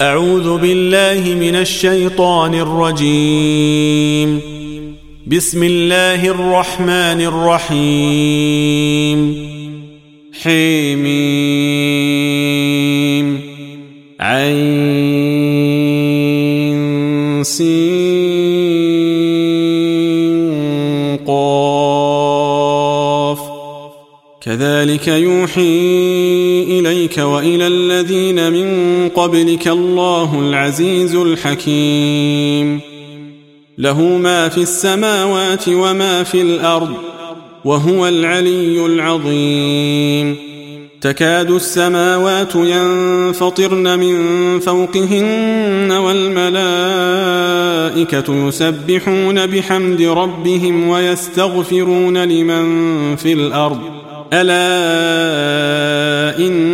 أعوذ بالله من الشيطان الرجيم. بسم الله الرحمن الرحيم. حميم. عين. سين. قاف. كذلك يوحي إليك وإلى الذين من قبلك الله العزيز الحكيم. له ما في السماوات وما في الأرض وهو العلي العظيم. تكاد السماوات ينفطرن من فوقهن والملائكة يسبحون بحمد ربهم ويستغفرون لمن في الأرض. ألا إن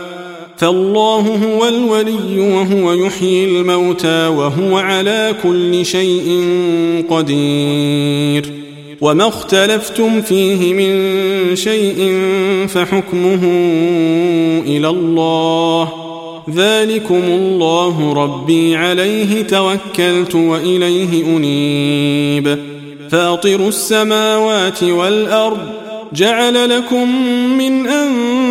فالله هو الولي وهو يحيي الموتى وهو على كل شيء قدير. وما اختلفتم فيه من شيء فحكمه إلى الله. ذلكم الله ربي عليه توكلت وإليه أنيب. فاطر السماوات والأرض جعل لكم من أنفسكم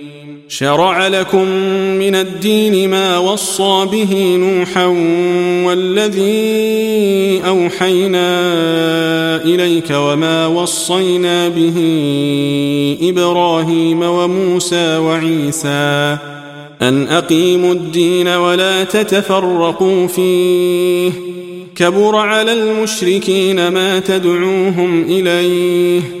شرع لكم من الدين ما وصى به نوحا والذي أوحينا إليك وما وصينا به إبراهيم وموسى وعيسى أن أقيموا الدين ولا تتفرقوا فيه كبر على المشركين ما تدعوهم إليه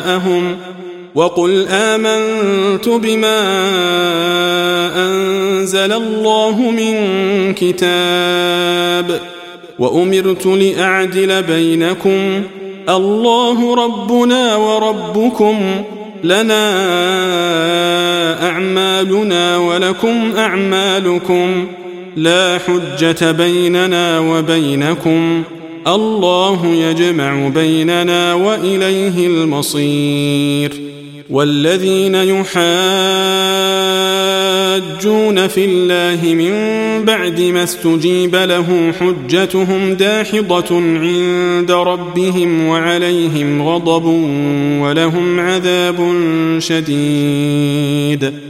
اهواءهم وقل امنت بما انزل الله من كتاب وامرت لاعدل بينكم الله ربنا وربكم لنا اعمالنا ولكم اعمالكم لا حجه بيننا وبينكم الله يجمع بيننا وإليه المصير. والذين يحاجون في الله من بعد ما استجيب له حجتهم داحضة عند ربهم وعليهم غضب ولهم عذاب شديد.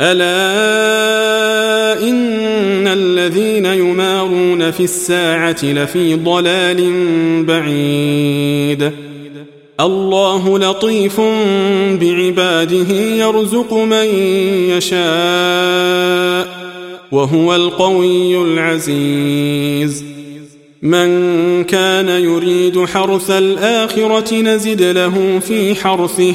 ألا إن الذين يمارون في الساعة لفي ضلال بعيد. الله لطيف بعباده يرزق من يشاء وهو القوي العزيز. من كان يريد حرث الآخرة نزد له في حرثه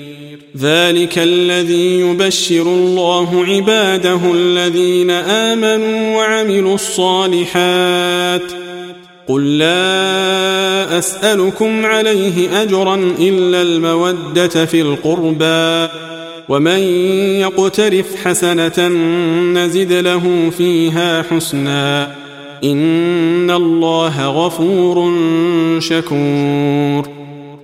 ذلك الذي يبشر الله عباده الذين آمنوا وعملوا الصالحات قل لا أسألكم عليه أجرا إلا المودة في القربى ومن يقترف حسنة نزد له فيها حسنا إن الله غفور شكور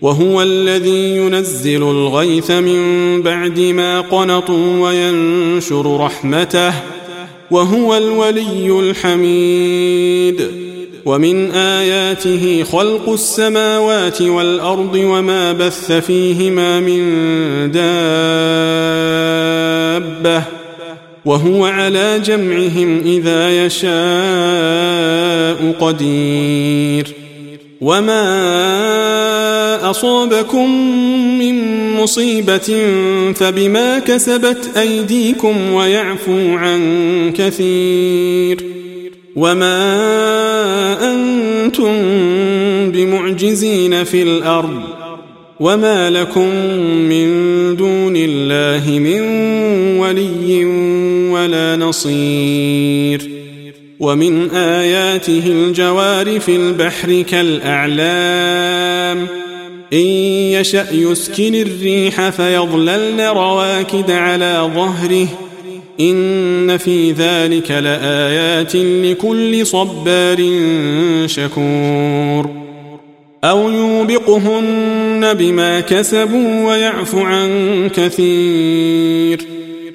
وهو الذي ينزل الغيث من بعد ما قنطوا وينشر رحمته وهو الولي الحميد. ومن آياته خلق السماوات والأرض وما بث فيهما من دابة وهو على جمعهم إذا يشاء قدير. وما اصابكم من مصيبه فبما كسبت ايديكم ويعفو عن كثير وما أنتم بمعجزين في الأرض وما لكم من دون الله من ولي ولا نصير ومن آياته الجوار في البحر كالأعلام. إن يشأ يسكن الريح فيظللن رواكد على ظهره. إن في ذلك لآيات لكل صبار شكور. أو يوبقهن بما كسبوا ويعفو عن كثير.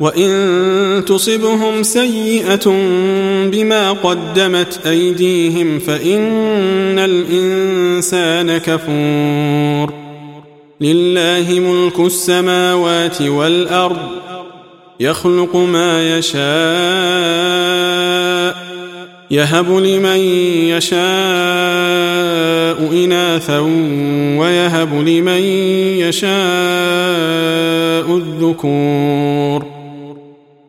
وان تصبهم سيئه بما قدمت ايديهم فان الانسان كفور لله ملك السماوات والارض يخلق ما يشاء يهب لمن يشاء اناثا ويهب لمن يشاء الذكور